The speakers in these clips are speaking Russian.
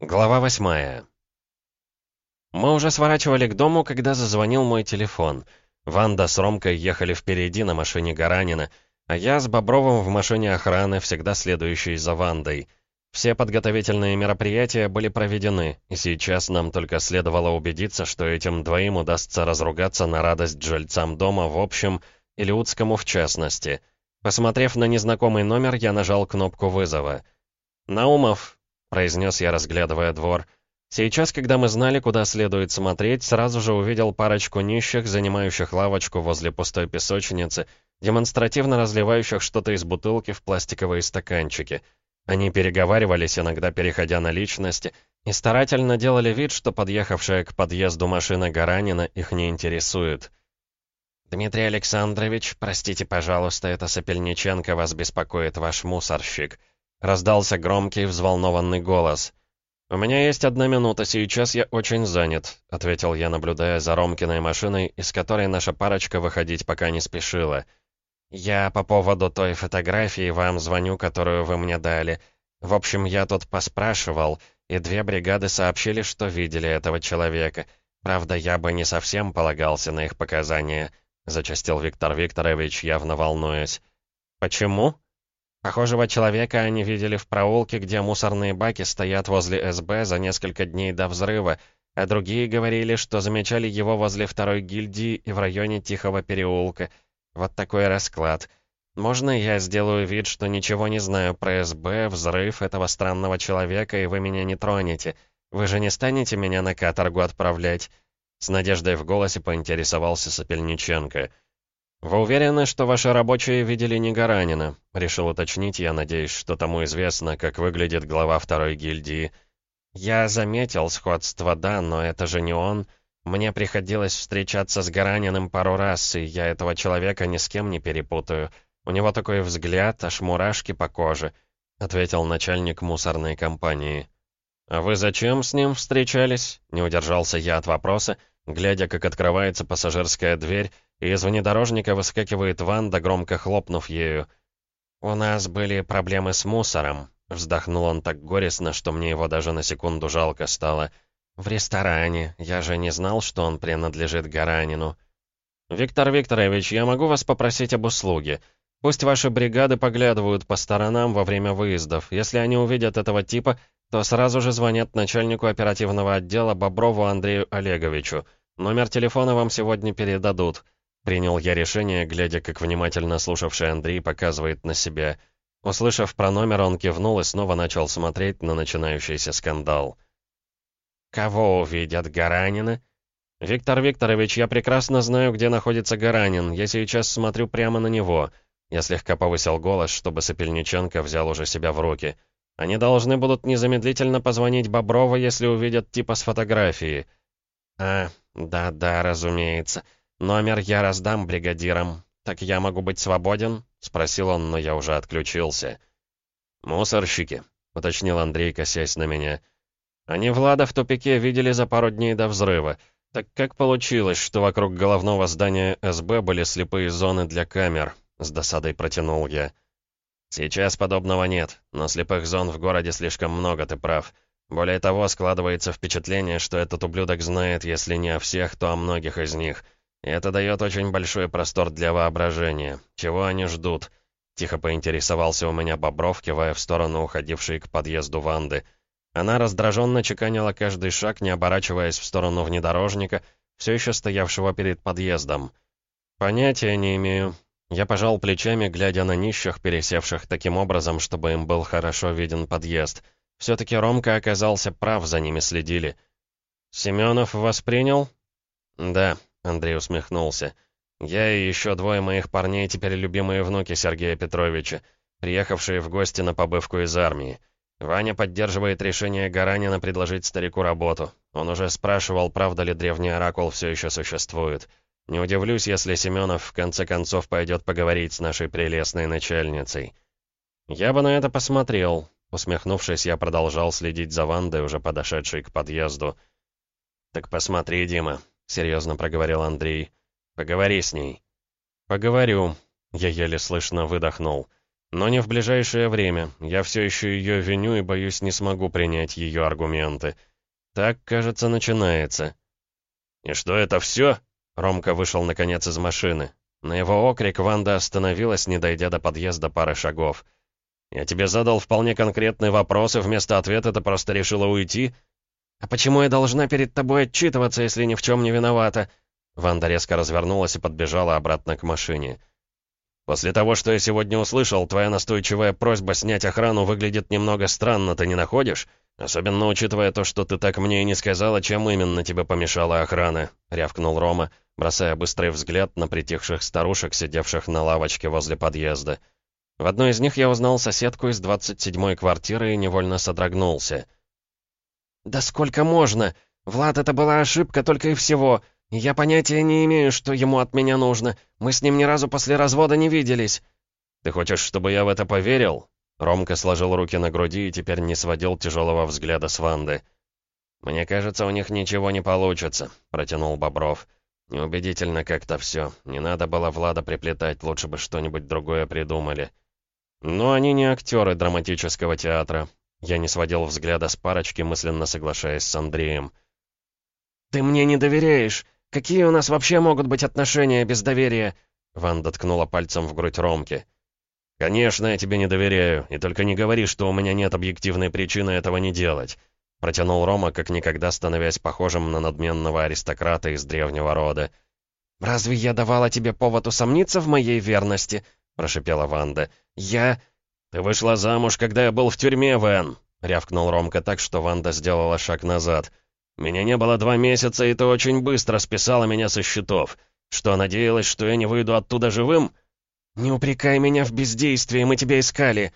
Глава восьмая. Мы уже сворачивали к дому, когда зазвонил мой телефон. Ванда с Ромкой ехали впереди на машине Гаранина, а я с Бобровым в машине охраны, всегда следующей за Вандой. Все подготовительные мероприятия были проведены, и сейчас нам только следовало убедиться, что этим двоим удастся разругаться на радость жильцам дома в общем или Удскому в частности. Посмотрев на незнакомый номер, я нажал кнопку вызова. «Наумов, — произнес я, разглядывая двор. Сейчас, когда мы знали, куда следует смотреть, сразу же увидел парочку нищих, занимающих лавочку возле пустой песочницы, демонстративно разливающих что-то из бутылки в пластиковые стаканчики. Они переговаривались, иногда переходя на личности, и старательно делали вид, что подъехавшая к подъезду машина Гаранина их не интересует. «Дмитрий Александрович, простите, пожалуйста, это Сапельниченко вас беспокоит ваш мусорщик», Раздался громкий, взволнованный голос. «У меня есть одна минута, сейчас я очень занят», — ответил я, наблюдая за Ромкиной машиной, из которой наша парочка выходить пока не спешила. «Я по поводу той фотографии вам звоню, которую вы мне дали. В общем, я тут поспрашивал, и две бригады сообщили, что видели этого человека. Правда, я бы не совсем полагался на их показания», — зачастил Виктор Викторович, явно волнуясь. «Почему?» Похожего человека они видели в проулке, где мусорные баки стоят возле СБ за несколько дней до взрыва, а другие говорили, что замечали его возле второй гильдии и в районе Тихого переулка. Вот такой расклад. Можно я сделаю вид, что ничего не знаю про СБ, взрыв этого странного человека, и вы меня не тронете? Вы же не станете меня на каторгу отправлять?» С надеждой в голосе поинтересовался Сапельниченко. «Вы уверены, что ваши рабочие видели не Гаранина?» — решил уточнить, я надеюсь, что тому известно, как выглядит глава второй гильдии. «Я заметил сходство, да, но это же не он. Мне приходилось встречаться с Гараниным пару раз, и я этого человека ни с кем не перепутаю. У него такой взгляд, аж мурашки по коже», — ответил начальник мусорной компании. «А вы зачем с ним встречались?» — не удержался я от вопроса, глядя, как открывается пассажирская дверь, и из внедорожника выскакивает Ванда, громко хлопнув ею. «У нас были проблемы с мусором», — вздохнул он так горестно, что мне его даже на секунду жалко стало. «В ресторане. Я же не знал, что он принадлежит Гаранину». «Виктор Викторович, я могу вас попросить об услуге? Пусть ваши бригады поглядывают по сторонам во время выездов. Если они увидят этого типа, то сразу же звонят начальнику оперативного отдела Боброву Андрею Олеговичу. Номер телефона вам сегодня передадут». Принял я решение, глядя, как внимательно слушавший Андрей показывает на себя. Услышав про номер, он кивнул и снова начал смотреть на начинающийся скандал. «Кого увидят, Гаранина?» «Виктор Викторович, я прекрасно знаю, где находится Гаранин. Я сейчас смотрю прямо на него». Я слегка повысил голос, чтобы Сапельниченко взял уже себя в руки. «Они должны будут незамедлительно позвонить Боброва, если увидят типа с фотографии». «А, да-да, разумеется. «Номер я раздам бригадирам. Так я могу быть свободен?» — спросил он, но я уже отключился. «Мусорщики», — уточнил Андрей, косясь на меня. «Они Влада в тупике видели за пару дней до взрыва. Так как получилось, что вокруг головного здания СБ были слепые зоны для камер?» — с досадой протянул я. «Сейчас подобного нет, но слепых зон в городе слишком много, ты прав. Более того, складывается впечатление, что этот ублюдок знает, если не о всех, то о многих из них». Это дает очень большой простор для воображения. Чего они ждут? Тихо поинтересовался у меня Бобров, кивая в сторону уходившей к подъезду Ванды. Она раздраженно чеканила каждый шаг, не оборачиваясь в сторону внедорожника, все еще стоявшего перед подъездом. «Понятия не имею». Я пожал плечами, глядя на нищих, пересевших таким образом, чтобы им был хорошо виден подъезд. Все-таки Ромка оказался прав, за ними следили. «Семенов воспринял?» «Да», Андрей усмехнулся. «Я и еще двое моих парней теперь любимые внуки Сергея Петровича, приехавшие в гости на побывку из армии. Ваня поддерживает решение Гаранина предложить старику работу. Он уже спрашивал, правда ли древний оракул все еще существует. Не удивлюсь, если Семенов в конце концов пойдет поговорить с нашей прелестной начальницей. Я бы на это посмотрел. Усмехнувшись, я продолжал следить за Вандой, уже подошедшей к подъезду. «Так посмотри, Дима, — серьезно проговорил Андрей. «Поговори с ней». «Поговорю», — я еле слышно выдохнул. Но не в ближайшее время. Я все еще ее виню и, боюсь, не смогу принять ее аргументы. Так, кажется, начинается. «И что это все?» Ромка вышел, наконец, из машины. На его окрик Ванда остановилась, не дойдя до подъезда пары шагов. «Я тебе задал вполне конкретный вопрос, и вместо ответа ты просто решила уйти?» «А почему я должна перед тобой отчитываться, если ни в чем не виновата?» Ванда резко развернулась и подбежала обратно к машине. «После того, что я сегодня услышал, твоя настойчивая просьба снять охрану выглядит немного странно, ты не находишь? Особенно учитывая то, что ты так мне и не сказала, чем именно тебе помешала охрана», — рявкнул Рома, бросая быстрый взгляд на притихших старушек, сидевших на лавочке возле подъезда. В одной из них я узнал соседку из 27-й квартиры и невольно содрогнулся. «Да сколько можно? Влад, это была ошибка только и всего. Я понятия не имею, что ему от меня нужно. Мы с ним ни разу после развода не виделись». «Ты хочешь, чтобы я в это поверил?» Ромка сложил руки на груди и теперь не сводил тяжелого взгляда с Ванды. «Мне кажется, у них ничего не получится», — протянул Бобров. «Неубедительно как-то все. Не надо было Влада приплетать, лучше бы что-нибудь другое придумали». «Но они не актеры драматического театра». Я не сводил взгляда с парочки, мысленно соглашаясь с Андреем. «Ты мне не доверяешь. Какие у нас вообще могут быть отношения без доверия?» Ванда ткнула пальцем в грудь Ромки. «Конечно, я тебе не доверяю, и только не говори, что у меня нет объективной причины этого не делать», протянул Рома, как никогда становясь похожим на надменного аристократа из древнего рода. «Разве я давала тебе повод усомниться в моей верности?» Прошипела Ванда. «Я...» «Ты вышла замуж, когда я был в тюрьме, Вэн!» рявкнул Ромка так, что Ванда сделала шаг назад. Меня не было два месяца, и ты очень быстро списала меня со счетов. Что, надеялась, что я не выйду оттуда живым?» «Не упрекай меня в бездействии, мы тебя искали».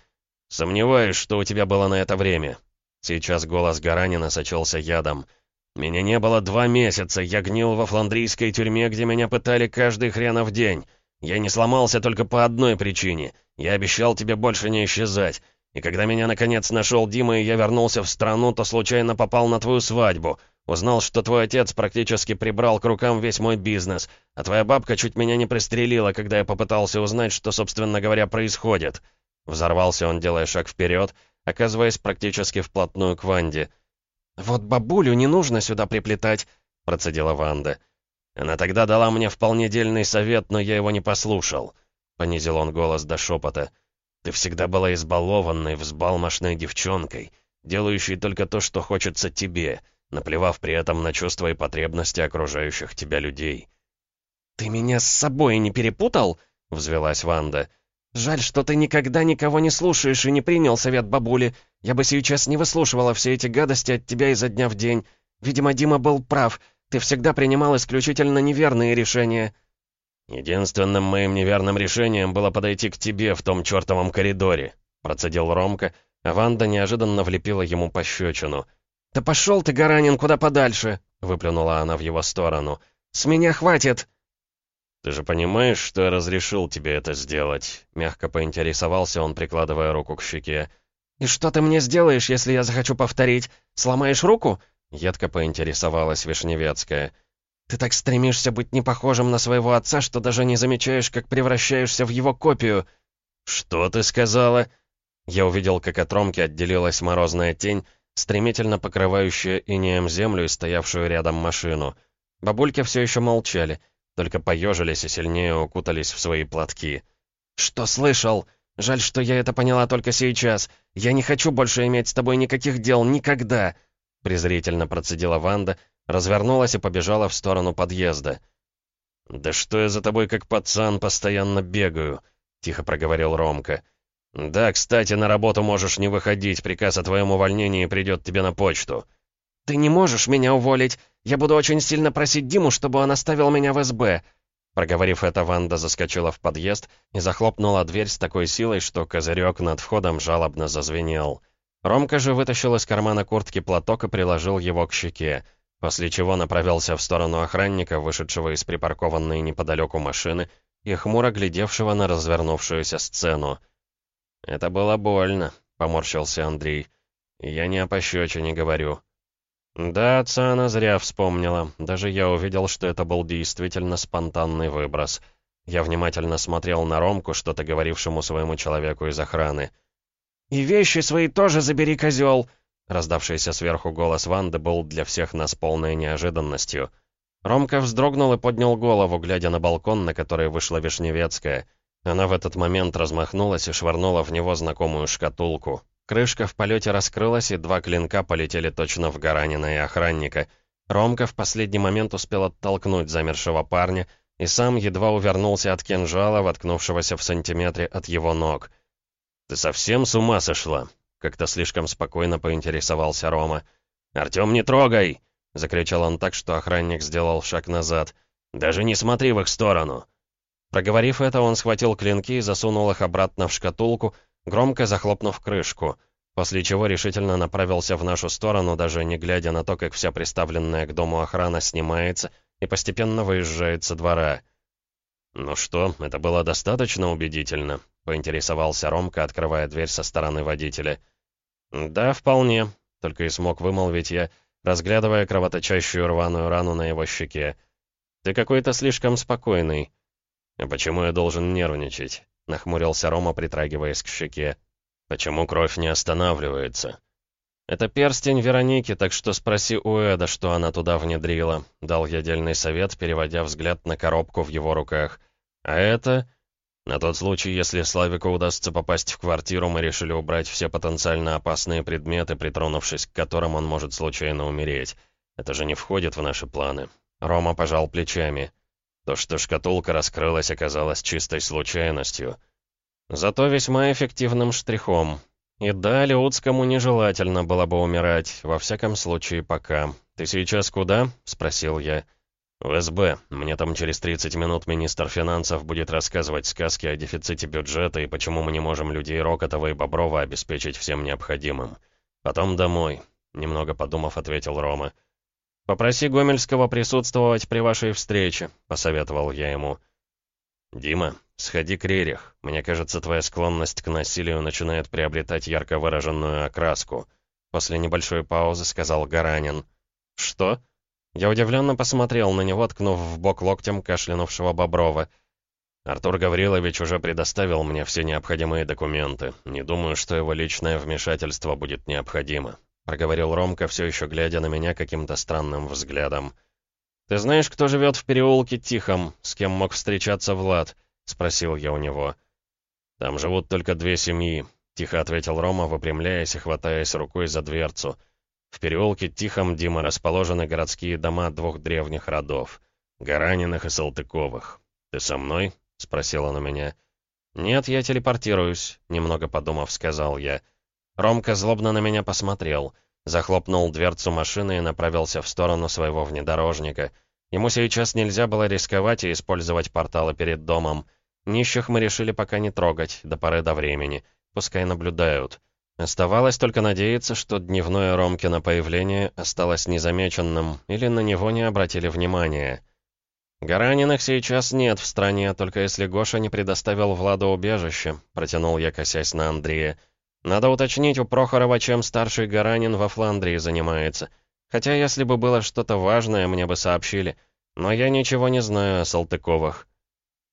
«Сомневаюсь, что у тебя было на это время». Сейчас голос Гаранина сочился ядом. «Меня не было два месяца, я гнил во фландрийской тюрьме, где меня пытали каждый хренов день. Я не сломался только по одной причине. Я обещал тебе больше не исчезать. И когда меня наконец нашел Дима, и я вернулся в страну, то случайно попал на твою свадьбу. Узнал, что твой отец практически прибрал к рукам весь мой бизнес, а твоя бабка чуть меня не пристрелила, когда я попытался узнать, что, собственно говоря, происходит». Взорвался он, делая шаг вперед, оказываясь практически вплотную к Ванде. «Вот бабулю не нужно сюда приплетать», — процедила Ванда. «Она тогда дала мне вполне дельный совет, но я его не послушал», — понизил он голос до шепота. «Ты всегда была избалованной, взбалмошной девчонкой, делающей только то, что хочется тебе» наплевав при этом на чувства и потребности окружающих тебя людей. «Ты меня с собой не перепутал?» — взвелась Ванда. «Жаль, что ты никогда никого не слушаешь и не принял совет бабули. Я бы сейчас не выслушивала все эти гадости от тебя изо дня в день. Видимо, Дима был прав. Ты всегда принимал исключительно неверные решения». «Единственным моим неверным решением было подойти к тебе в том чертовом коридоре», — процедил Ромка, а Ванда неожиданно влепила ему пощечину — «Да пошел ты, Гаранин, куда подальше!» — выплюнула она в его сторону. «С меня хватит!» «Ты же понимаешь, что я разрешил тебе это сделать?» Мягко поинтересовался он, прикладывая руку к щеке. «И что ты мне сделаешь, если я захочу повторить? Сломаешь руку?» Едко поинтересовалась Вишневецкая. «Ты так стремишься быть не похожим на своего отца, что даже не замечаешь, как превращаешься в его копию». «Что ты сказала?» Я увидел, как от Ромки отделилась морозная тень, стремительно покрывающая инеем землю и стоявшую рядом машину. Бабульки все еще молчали, только поежились и сильнее укутались в свои платки. «Что слышал? Жаль, что я это поняла только сейчас. Я не хочу больше иметь с тобой никаких дел, никогда!» Презрительно процедила Ванда, развернулась и побежала в сторону подъезда. «Да что я за тобой как пацан постоянно бегаю?» — тихо проговорил Ромка. «Да, кстати, на работу можешь не выходить, приказ о твоем увольнении придет тебе на почту». «Ты не можешь меня уволить. Я буду очень сильно просить Диму, чтобы он оставил меня в СБ». Проговорив это, Ванда заскочила в подъезд и захлопнула дверь с такой силой, что козырек над входом жалобно зазвенел. Ромка же вытащил из кармана куртки платок и приложил его к щеке, после чего направился в сторону охранника, вышедшего из припаркованной неподалеку машины и хмуро глядевшего на развернувшуюся сцену. «Это было больно», — поморщился Андрей. «Я не о пощечине говорю». Да, отца она зря вспомнила. Даже я увидел, что это был действительно спонтанный выброс. Я внимательно смотрел на Ромку, что-то говорившему своему человеку из охраны. «И вещи свои тоже забери, козел!» Раздавшийся сверху голос Ванды был для всех нас полной неожиданностью. Ромка вздрогнул и поднял голову, глядя на балкон, на который вышла Вишневецкая. Она в этот момент размахнулась и швырнула в него знакомую шкатулку. Крышка в полете раскрылась, и два клинка полетели точно в Гаранина и охранника. Ромка в последний момент успел оттолкнуть замершего парня, и сам едва увернулся от кинжала, воткнувшегося в сантиметре от его ног. «Ты совсем с ума сошла?» — как-то слишком спокойно поинтересовался Рома. «Артём, не трогай!» — закричал он так, что охранник сделал шаг назад. «Даже не смотри в их сторону!» Проговорив это, он схватил клинки и засунул их обратно в шкатулку, громко захлопнув крышку, после чего решительно направился в нашу сторону, даже не глядя на то, как вся приставленная к дому охрана снимается и постепенно выезжает со двора. «Ну что, это было достаточно убедительно?» — поинтересовался Ромка, открывая дверь со стороны водителя. «Да, вполне», — только и смог вымолвить я, разглядывая кровоточащую рваную рану на его щеке. «Ты какой-то слишком спокойный». «А почему я должен нервничать?» — нахмурился Рома, притрагиваясь к щеке. «Почему кровь не останавливается?» «Это перстень Вероники, так что спроси у Эда, что она туда внедрила», — дал я дельный совет, переводя взгляд на коробку в его руках. «А это...» «На тот случай, если Славику удастся попасть в квартиру, мы решили убрать все потенциально опасные предметы, притронувшись к которым он может случайно умереть. Это же не входит в наши планы». Рома пожал плечами. То, что шкатулка раскрылась, оказалось чистой случайностью. Зато весьма эффективным штрихом. И да, Леутскому нежелательно было бы умирать, во всяком случае пока. «Ты сейчас куда?» — спросил я. «В СБ. Мне там через 30 минут министр финансов будет рассказывать сказки о дефиците бюджета и почему мы не можем людей Рокотова и Боброва обеспечить всем необходимым. Потом домой», — немного подумав, ответил Рома. «Попроси Гомельского присутствовать при вашей встрече», — посоветовал я ему. «Дима, сходи к Рерих. Мне кажется, твоя склонность к насилию начинает приобретать ярко выраженную окраску», — после небольшой паузы сказал Гаранин. «Что?» Я удивленно посмотрел на него, ткнув в бок локтем кашлянувшего Боброва. «Артур Гаврилович уже предоставил мне все необходимые документы. Не думаю, что его личное вмешательство будет необходимо. — проговорил Ромка, все еще глядя на меня каким-то странным взглядом. «Ты знаешь, кто живет в переулке Тихом, с кем мог встречаться Влад?» — спросил я у него. «Там живут только две семьи», — тихо ответил Рома, выпрямляясь и хватаясь рукой за дверцу. «В переулке Тихом, Дима, расположены городские дома двух древних родов — Гараниных и Салтыковых. Ты со мной?» — спросил он у меня. «Нет, я телепортируюсь», — немного подумав, сказал я. Ромка злобно на меня посмотрел, захлопнул дверцу машины и направился в сторону своего внедорожника. Ему сейчас нельзя было рисковать и использовать порталы перед домом. Нищих мы решили пока не трогать, до поры до времени. Пускай наблюдают. Оставалось только надеяться, что дневное Ромкино появление осталось незамеченным или на него не обратили внимания. «Гараниных сейчас нет в стране, только если Гоша не предоставил Владу убежище», протянул я, косясь на Андрея. Надо уточнить у Прохорова, чем старший Гаранин во Фландрии занимается. Хотя, если бы было что-то важное, мне бы сообщили. Но я ничего не знаю о Салтыковых.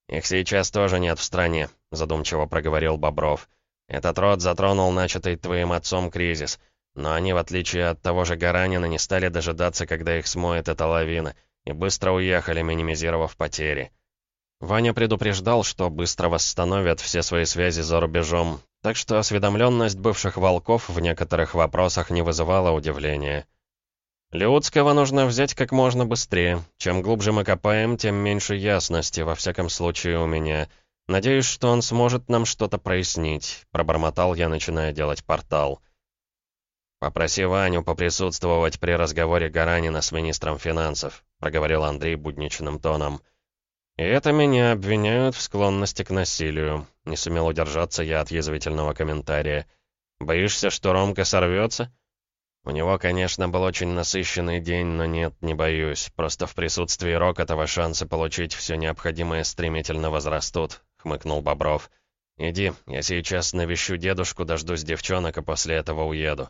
«Их сейчас тоже нет в стране», — задумчиво проговорил Бобров. «Этот род затронул начатый твоим отцом кризис. Но они, в отличие от того же Гаранина, не стали дожидаться, когда их смоет эта лавина, и быстро уехали, минимизировав потери». Ваня предупреждал, что быстро восстановят все свои связи за рубежом, так что осведомленность бывших волков в некоторых вопросах не вызывала удивления. Леутского нужно взять как можно быстрее. Чем глубже мы копаем, тем меньше ясности, во всяком случае у меня. Надеюсь, что он сможет нам что-то прояснить. Пробормотал я, начиная делать портал. «Попроси Ваню поприсутствовать при разговоре Гаранина с министром финансов», проговорил Андрей будничным тоном. «И это меня обвиняют в склонности к насилию. Не сумел удержаться я от язвительного комментария. «Боишься, что Ромка сорвется?» «У него, конечно, был очень насыщенный день, но нет, не боюсь. Просто в присутствии Рокотова шансы получить все необходимое стремительно возрастут», — хмыкнул Бобров. «Иди, я сейчас навещу дедушку, дождусь девчонок, и после этого уеду».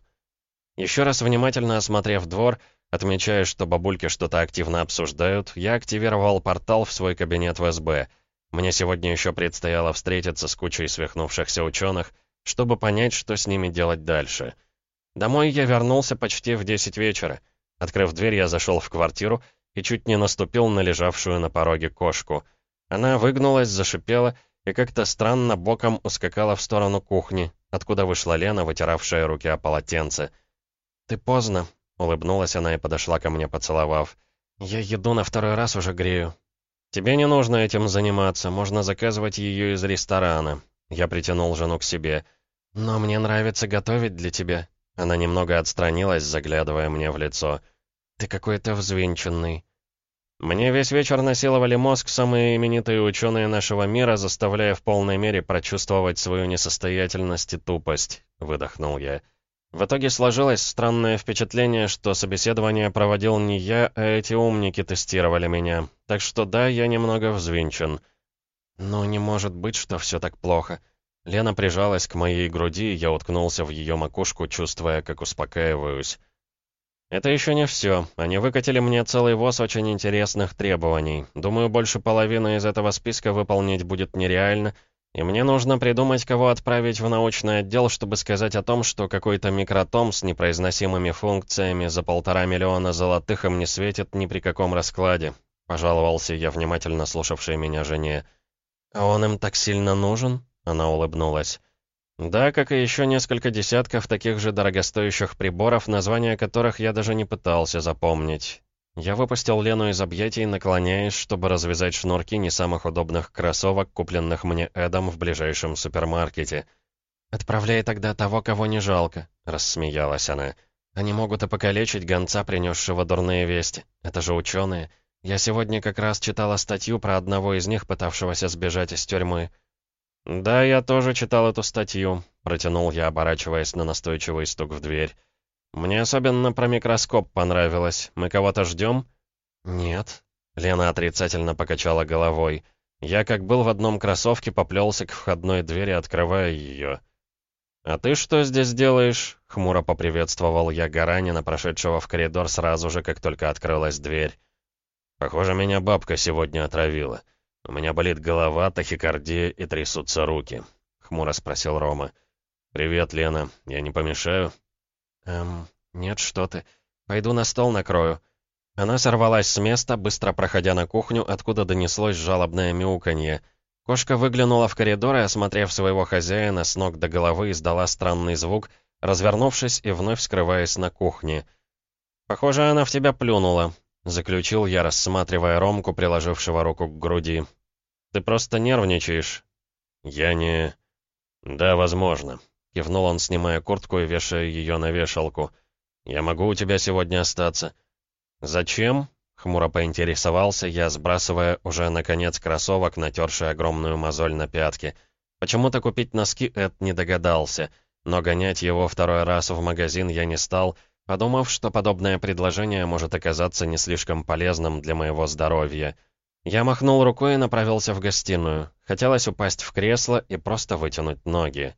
Еще раз внимательно осмотрев двор, отмечая, что бабульки что-то активно обсуждают, я активировал портал в свой кабинет в СБ — Мне сегодня еще предстояло встретиться с кучей свихнувшихся ученых, чтобы понять, что с ними делать дальше. Домой я вернулся почти в 10 вечера. Открыв дверь, я зашел в квартиру и чуть не наступил на лежавшую на пороге кошку. Она выгнулась, зашипела и как-то странно боком ускакала в сторону кухни, откуда вышла Лена, вытиравшая руки о полотенце. «Ты поздно», — улыбнулась она и подошла ко мне, поцеловав. «Я еду на второй раз уже грею». «Тебе не нужно этим заниматься, можно заказывать ее из ресторана». Я притянул жену к себе. «Но мне нравится готовить для тебя». Она немного отстранилась, заглядывая мне в лицо. «Ты какой-то взвинченный». Мне весь вечер насиловали мозг самые именитые ученые нашего мира, заставляя в полной мере прочувствовать свою несостоятельность и тупость, выдохнул я. В итоге сложилось странное впечатление, что собеседование проводил не я, а эти умники тестировали меня. Так что да, я немного взвинчен. Но не может быть, что все так плохо. Лена прижалась к моей груди, и я уткнулся в ее макушку, чувствуя, как успокаиваюсь. «Это еще не все. Они выкатили мне целый воз очень интересных требований. Думаю, больше половины из этого списка выполнить будет нереально, и мне нужно придумать, кого отправить в научный отдел, чтобы сказать о том, что какой-то микротом с непроизносимыми функциями за полтора миллиона золотых им не светит ни при каком раскладе», — пожаловался я внимательно слушавшей меня жене. «А он им так сильно нужен?» — она улыбнулась. Да, как и еще несколько десятков таких же дорогостоящих приборов, названия которых я даже не пытался запомнить. Я выпустил Лену из объятий, наклоняясь, чтобы развязать шнурки не самых удобных кроссовок, купленных мне Эдом в ближайшем супермаркете. «Отправляй тогда того, кого не жалко», — рассмеялась она. «Они могут и покалечить гонца, принесшего дурные вести. Это же ученые. Я сегодня как раз читала статью про одного из них, пытавшегося сбежать из тюрьмы. «Да, я тоже читал эту статью», — протянул я, оборачиваясь на настойчивый стук в дверь. «Мне особенно про микроскоп понравилось. Мы кого-то ждем?» «Нет». Лена отрицательно покачала головой. Я, как был в одном кроссовке, поплелся к входной двери, открывая ее. «А ты что здесь делаешь?» — хмуро поприветствовал я Гаранина, прошедшего в коридор сразу же, как только открылась дверь. «Похоже, меня бабка сегодня отравила». «У меня болит голова, тахикардия и трясутся руки», — хмуро спросил Рома. «Привет, Лена. Я не помешаю?» «Эм, нет, что ты. Пойду на стол накрою». Она сорвалась с места, быстро проходя на кухню, откуда донеслось жалобное мяуканье. Кошка выглянула в коридор и, осмотрев своего хозяина с ног до головы, издала странный звук, развернувшись и вновь скрываясь на кухне. «Похоже, она в тебя плюнула», — заключил я, рассматривая Ромку, приложившего руку к груди. «Ты просто нервничаешь». «Я не...» «Да, возможно», — кивнул он, снимая куртку и вешая ее на вешалку. «Я могу у тебя сегодня остаться». «Зачем?» — хмуро поинтересовался я, сбрасывая уже, наконец, кроссовок, натерший огромную мозоль на пятке. Почему-то купить носки Эд не догадался, но гонять его второй раз в магазин я не стал — подумав, что подобное предложение может оказаться не слишком полезным для моего здоровья. Я махнул рукой и направился в гостиную. Хотелось упасть в кресло и просто вытянуть ноги.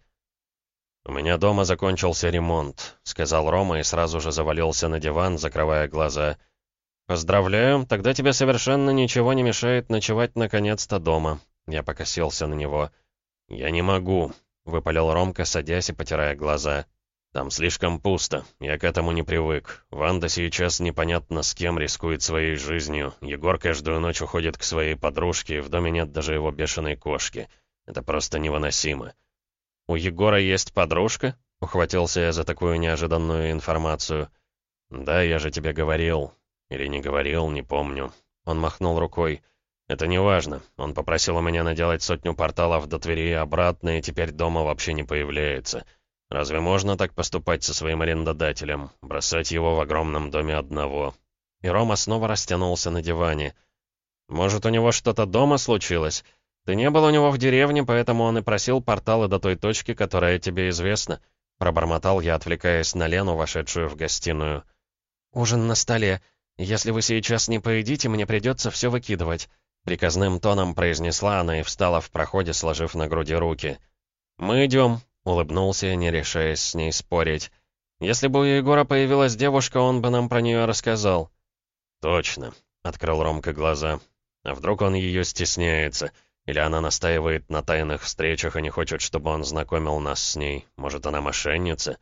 «У меня дома закончился ремонт», — сказал Рома и сразу же завалился на диван, закрывая глаза. «Поздравляю, тогда тебе совершенно ничего не мешает ночевать наконец-то дома». Я покосился на него. «Я не могу», — выпалил Ромка, садясь и потирая глаза. Там слишком пусто, я к этому не привык. Ванда сейчас непонятно с кем рискует своей жизнью. Егор каждую ночь уходит к своей подружке, в доме нет даже его бешеной кошки. Это просто невыносимо. «У Егора есть подружка?» — ухватился я за такую неожиданную информацию. «Да, я же тебе говорил. Или не говорил, не помню». Он махнул рукой. «Это не важно. Он попросил у меня наделать сотню порталов до Твери и обратно, и теперь дома вообще не появляется». Разве можно так поступать со своим арендодателем? Бросать его в огромном доме одного? И Рома снова растянулся на диване. Может, у него что-то дома случилось? Ты не был у него в деревне, поэтому он и просил порталы до той точки, которая тебе известна. Пробормотал я, отвлекаясь на Лену, вошедшую в гостиную. «Ужин на столе. Если вы сейчас не поедите, мне придется все выкидывать», — приказным тоном произнесла она и встала в проходе, сложив на груди руки. «Мы идем», Улыбнулся, не решаясь с ней спорить. «Если бы у Егора появилась девушка, он бы нам про нее рассказал». «Точно», — открыл Ромка глаза. «А вдруг он ее стесняется? Или она настаивает на тайных встречах и не хочет, чтобы он знакомил нас с ней? Может, она мошенница?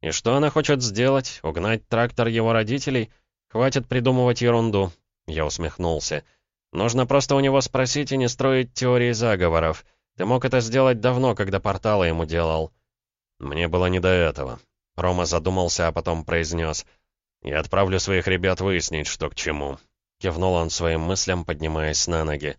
И что она хочет сделать? Угнать трактор его родителей? Хватит придумывать ерунду. Я усмехнулся. Нужно просто у него спросить и не строить теории заговоров. Ты мог это сделать давно, когда порталы ему делал. Мне было не до этого. Рома задумался, а потом произнес. «Я отправлю своих ребят выяснить, что к чему». Кивнул он своим мыслям, поднимаясь на ноги.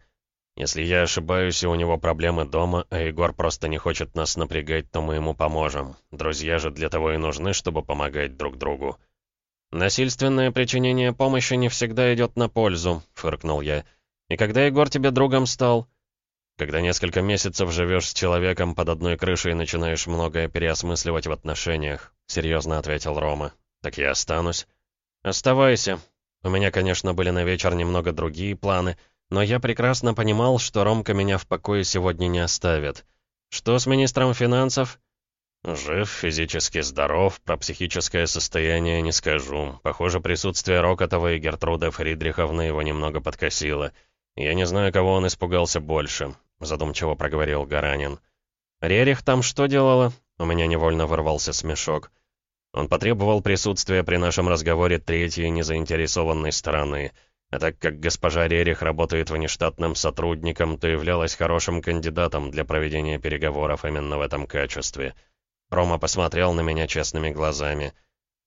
Если я ошибаюсь, и у него проблемы дома, а Егор просто не хочет нас напрягать, то мы ему поможем. Друзья же для того и нужны, чтобы помогать друг другу. «Насильственное причинение помощи не всегда идет на пользу», — фыркнул я. «И когда Егор тебе другом стал?» «Когда несколько месяцев живешь с человеком под одной крышей и начинаешь многое переосмысливать в отношениях», — серьезно ответил Рома. «Так я останусь». «Оставайся. У меня, конечно, были на вечер немного другие планы», — но я прекрасно понимал, что Ромка меня в покое сегодня не оставит. Что с министром финансов? Жив, физически здоров, про психическое состояние не скажу. Похоже, присутствие Рокотова и Гертруды Фридриховны его немного подкосило. Я не знаю, кого он испугался больше, задумчиво проговорил Гаранин. Рерих там что делала? У меня невольно вырвался смешок. Он потребовал присутствия при нашем разговоре третьей незаинтересованной стороны — а так как госпожа Рерих работает внештатным сотрудником, то являлась хорошим кандидатом для проведения переговоров именно в этом качестве. Рома посмотрел на меня честными глазами.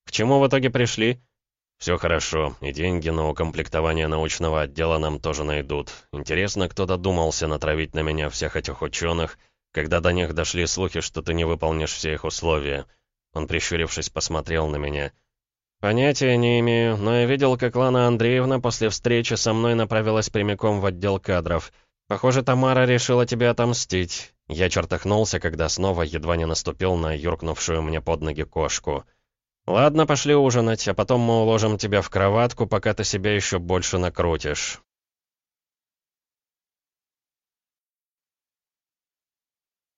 «К чему в итоге пришли?» «Все хорошо, и деньги на укомплектование научного отдела нам тоже найдут. Интересно, кто додумался натравить на меня всех этих ученых, когда до них дошли слухи, что ты не выполнишь все их условия?» Он, прищурившись, посмотрел на меня – «Понятия не имею, но я видел, как Лана Андреевна после встречи со мной направилась прямиком в отдел кадров. Похоже, Тамара решила тебе отомстить». Я чертахнулся, когда снова едва не наступил на юркнувшую мне под ноги кошку. «Ладно, пошли ужинать, а потом мы уложим тебя в кроватку, пока ты себя еще больше накрутишь».